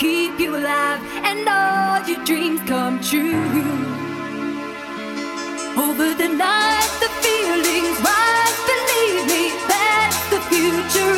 keep you alive and all your dreams come true. Over the night, the feelings rise. Believe me, that's the future.